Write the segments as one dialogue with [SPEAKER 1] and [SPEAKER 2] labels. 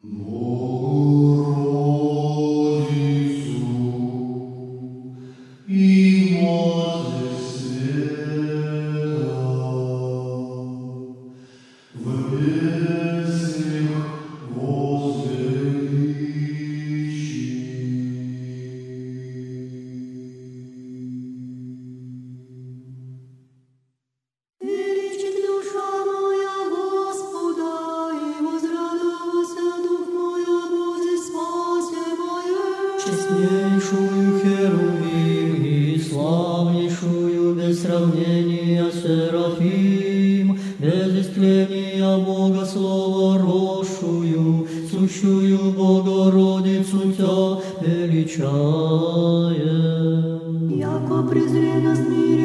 [SPEAKER 1] Yeah.
[SPEAKER 2] Честнейшую Херувим и славнейшую без сравнения Серафим, без истления Бога Слова росшую, сущую Богородицу Тя величаем.
[SPEAKER 1] Яко презрено смирение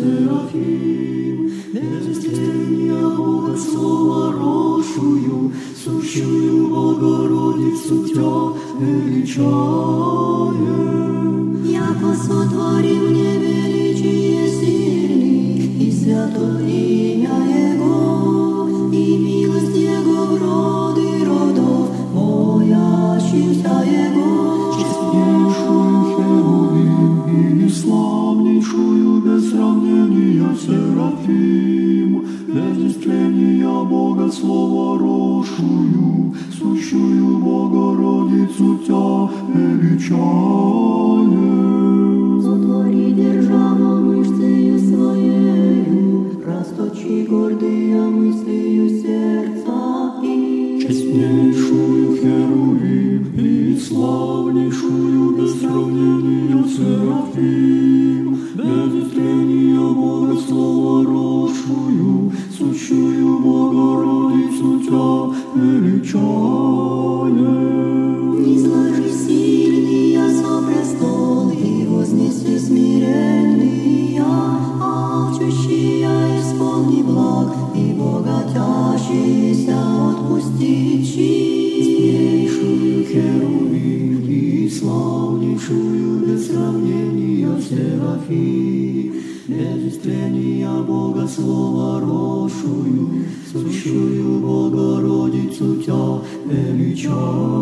[SPEAKER 1] Серафим, без истления Бога Слова росшую, сущую Богородицу Тя величаем. Яко сотворил
[SPEAKER 3] без истления Бога Слова росшую, сущую Богородицу Тя величаем. Тя величаем.
[SPEAKER 1] Не сложи сильные со престол и вознеси смиренные, алчущие исполни благ и богатящиеся отпусти
[SPEAKER 3] Честнейшую Херувим и славнейшую без сравнения Серафим, без истления Бога Слова росшую, сущую Богородицу Тя величаем.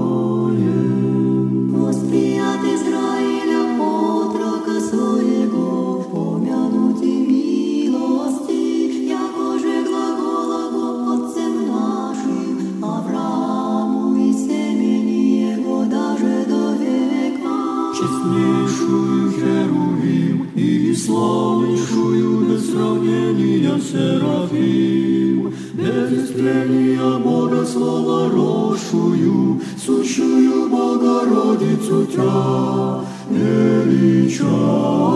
[SPEAKER 1] Восприят Израиля отрока своего, помянуть и милости, яко же глагола отцем нашим, Аврааму и семени его даже до века.
[SPEAKER 3] Честнейшую Херувим и славнейшую без сравнения Серафим, без истления Бога Слова росшую, сущую Богородицу Тя величаем.